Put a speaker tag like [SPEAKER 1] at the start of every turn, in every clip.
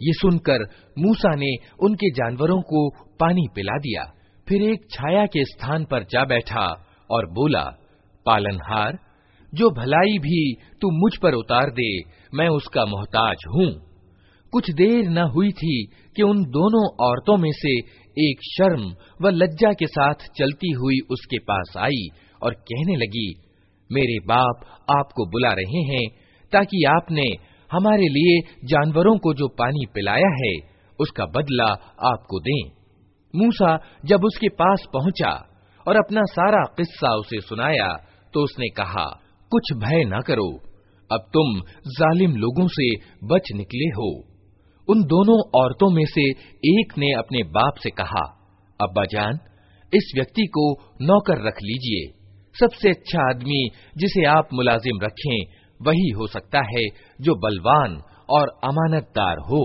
[SPEAKER 1] ये सुनकर मूसा ने उनके जानवरों को पानी पिला दिया फिर एक छाया के स्थान पर जा बैठा और बोला पालनहार जो भलाई भी तू मुझ पर उतार दे मैं उसका मोहताज हूँ कुछ देर न हुई थी कि उन दोनों औरतों में से एक शर्म व लज्जा के साथ चलती हुई उसके पास आई और कहने लगी, मेरे बाप आपको बुला रहे हैं ताकि आपने हमारे लिए जानवरों को जो पानी पिलाया है, उसका बदला आपको दें। मूसा जब उसके पास पहुँचा और अपना सारा किस्सा उसे सुनाया तो उसने कहा, कुछ भय न करो, अब तुम जालिम लोगों से बच निकले हो। उन दोनों औरतों में से एक ने अपने बाप से कहा अब्बा जान इस व्यक्ति को नौकर रख लीजिए सबसे अच्छा आदमी जिसे आप मुलाजिम रखें वही हो सकता है जो बलवान और अमानतदार हो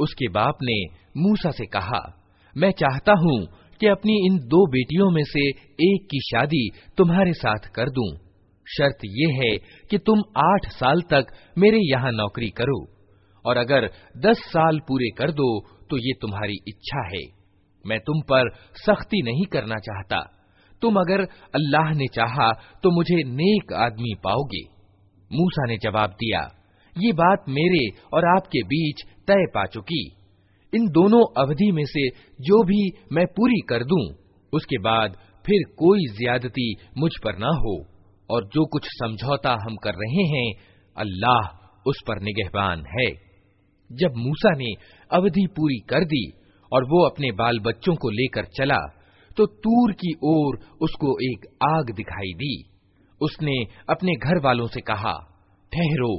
[SPEAKER 1] उसके बाप ने मूसा से कहा मैं चाहता हूँ कि अपनी इन दो बेटियों में से एक की शादी तुम्हारे साथ कर दूँ। शर्त यह है कि तुम आठ साल तक मेरे यहाँ नौकरी करो, और अगर दस साल पूरे कर दो तो ये तुम्हारी इच्छा है। मैं तुम पर सख्ती नहीं करना चाहता। तुम अगर अल्लाह ने चाहा तो मुझे नेक आदमी पाओगे। मूसा ने जवाब दिया, ये बात मेरे और आपके बीच तय पा चुकी। इन दोनों अवधि में से जो भी मैं पूरी कर दूँ, उसके बाद फिर कोई ज्यादती मुझ पर ना हो और जो कुछ समझौता हम कर रहे हैं अल्लाह उस पर निगहबान है। जब मूसा ने अवधि पूरी कर दी और वो अपने बाल बच्चों को लेकर चला तो तूर की ओर उसको एक आग दिखाई दी। उसने अपने घर वालों से कहा ठहरो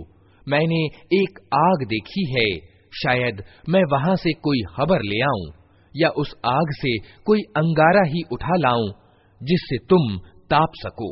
[SPEAKER 1] मैंने एक आग देखी है शायद मैं वहां से कोई खबर ले आऊं या उस आग से कोई अंगारा ही उठा लाऊं जिससे तुम ताप सको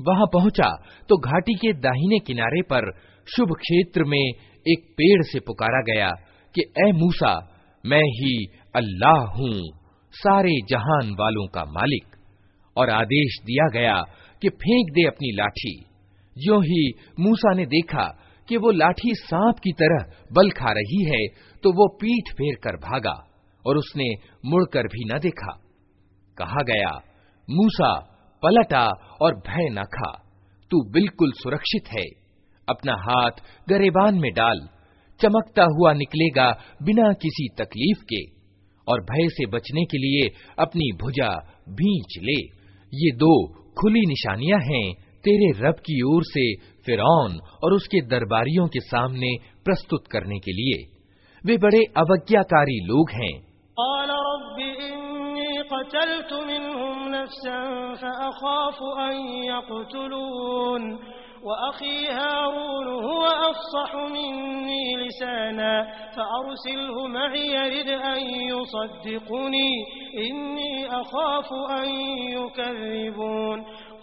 [SPEAKER 1] वहां पहुंचा तो घाटी के दाहिने किनारे पर शुभ क्षेत्र में एक पेड़ से पुकारा गया कि ए मूसा मैं ही अल्लाह हूं सारे जहान वालों का मालिक और आदेश दिया गया कि फेंक दे अपनी लाठी जो ही मूसा ने देखा कि वो लाठी सांप की तरह बल खा रही है तो वो पीठ फेर कर भागा और उसने मुड़कर भी न देखा। कहा गया, मूसा, पलटा और भय न खा, तू बिल्कुल सुरक्षित है। अपना हाथ गरेबान में डाल, चमकता हुआ निकलेगा बिना किसी तकलीफ़ के, और भय से बचने के लिए अपनी भुजा भींच ले। ये दो खुली निशानियाँ हैं तेरे रब की ओर से फिरौन और उसके दरबारियों के सामने प्रस्तुत करने के लिए वे बड़े अवज्ञाकारी लोग हैं
[SPEAKER 2] वअखी हारून हुवा अफ़सह मिन्नी लिसाना फअरसिलहु मई यरिद अन युसद्दिक़ुनी इन्नी अख़ाफ़ु अन युकज़्ज़िबून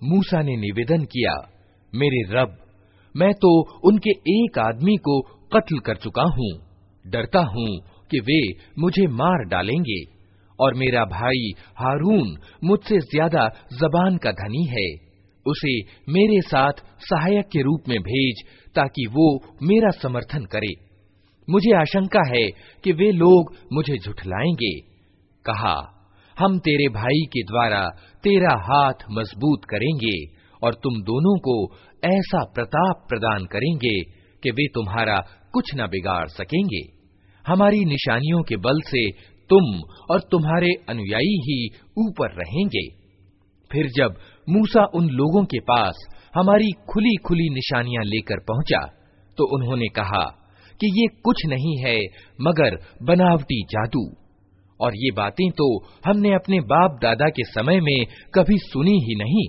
[SPEAKER 1] मूसा ने निवेदन किया मेरे रब मैं तो उनके एक आदमी को कत्ल कर चुका हूँ डरता हूँ कि वे मुझे मार डालेंगे और मेरा भाई हारून मुझसे ज्यादा जबान का धनी है उसे मेरे साथ सहायक के रूप में भेज ताकि वो मेरा समर्थन करे मुझे आशंका है कि वे लोग मुझे झुठलाएँगे। कहा, हम तेरे भाई के द्वारा तेरा हाथ मज़बूत करेंगे और तुम दोनों को ऐसा प्रताप प्रदान करेंगे कि वे तुम्हारा कुछ न बिगाड़ सकेंगे। हमारी निशानियों के बल से तुम और तुम्हारे अनुयायी ही ऊपर रहेंगे। फिर जब मूसा उन लोगों के पास हमारी खुली खुली निशानियाँ लेकर पहुँचा तो उन्होंने कहा कि ये कुछ नहीं है मगर बनावटी जादू और ये बातें तो हमने अपने बाप दादा के समय में कभी सुनी ही नहीं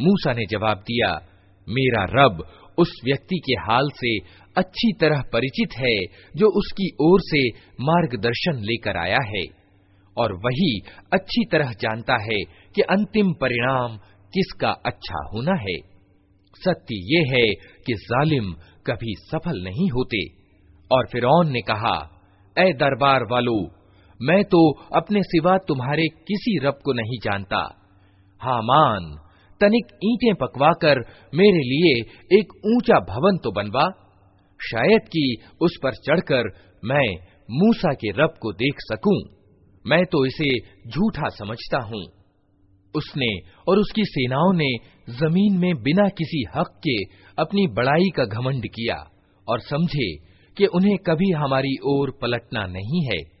[SPEAKER 1] मूसा ने जवाब दिया, मेरा रब उस व्यक्ति के हाल से अच्छी तरह परिचित है, जो उसकी ओर से मार्गदर्शन लेकर आया है। और वही अच्छी तरह जानता है कि अंतिम परिणाम किसका अच्छा होना है। सत्य ये है कि जालिम कभी सफल नहीं होते। और फिर ने कहा, ए दरबार वालो, मैं तो अपने सिवा तुम्हारे किसी रब को नहीं जानता। हामान तनिक ईंटें पकवाकर मेरे लिए एक ऊँचा भवन तो बनवा। शायद कि उस पर चढ़कर मैं मूसा के रब को देख सकूँ। मैं तो इसे झूठा समझता हूँ। उसने और उसकी सेनाओं ने ज़मीन में बिना किसी हक के अपनी बड़ाई का घमंड किया और समझे कि उन्हें कभी हमारी ओर पलटना नहीं है।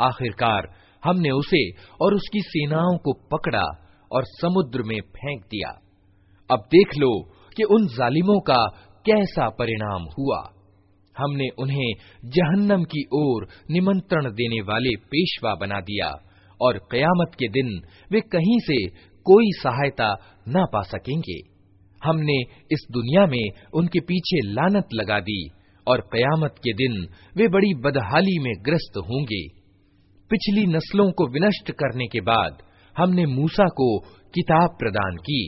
[SPEAKER 1] आखिरकार हमने उसे और उसकी सेनाओं को पकड़ा और समुद्र में फेंक दिया अब देख लो कि उन जालिमों का कैसा परिणाम हुआ हमने उन्हें जहन्नम की ओर निमंत्रण देने वाले पेशवा बना दिया और कयामत के दिन वे कहीं से कोई सहायता न पा सकेंगे। हमने इस दुनिया में उनके पीछे लानत लगा दी और कयामत के दिन वे बड़ी बदहाली में ग्रस्त होंगे। पिछली नस्लों को विनष्ट करने के बाद हमने मूसा को किताब प्रदान की।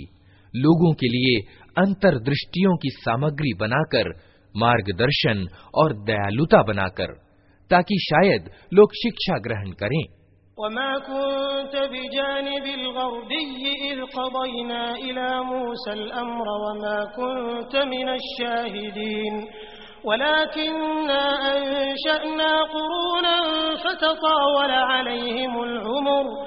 [SPEAKER 1] लोगों के लिए अंतर्दृष्टियों की सामग्री बनाकर मार्गदर्शन और दयालुता बनाकर ताकि शायद लोग शिक्षा ग्रहण करें
[SPEAKER 2] वलाकिन्ना अंशअना कुरूनन फततावल अलैहिमुल उमर वमा कुन्त तावियन फी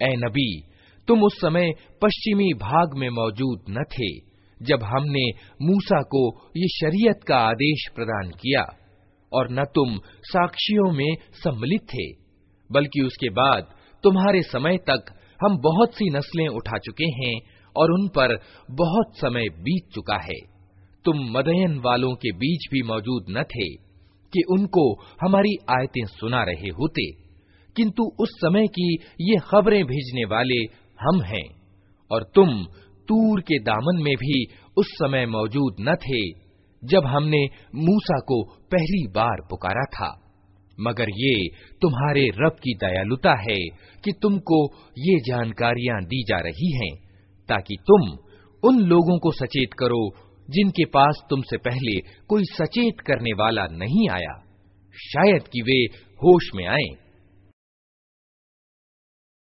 [SPEAKER 1] ए नबी तुम उस समय पश्चिमी भाग में मौजूद न थे जब हमने मूसा को ये शरीयत का आदेश प्रदान किया और न तुम साक्षियों में सम्मिलित थे बल्कि उसके बाद तुम्हारे समय तक हम बहुत सी नस्लें उठा चुके हैं और उन पर बहुत समय बीत चुका है। तुम मदयन वालों के बीच भी मौजूद न थे कि उनको हमारी आयतें सुना रहे होते। किंतु उस समय की ये खबरें भेजने वाले हम हैं और तुम तूर के दामन में भी उस समय मौजूद न थे जब हमने मूसा को पहली बार पुकारा था। मगर ये तुम्हारे रब की दयालुता है कि तुमको ये जानकारियाँ दी जा रही हैं, ताकि तुम उन लोगों को सचेत करो जिनके पास तुमसे पहले कोई सचेत करने वाला नहीं आया। शायद कि वे होश में आए।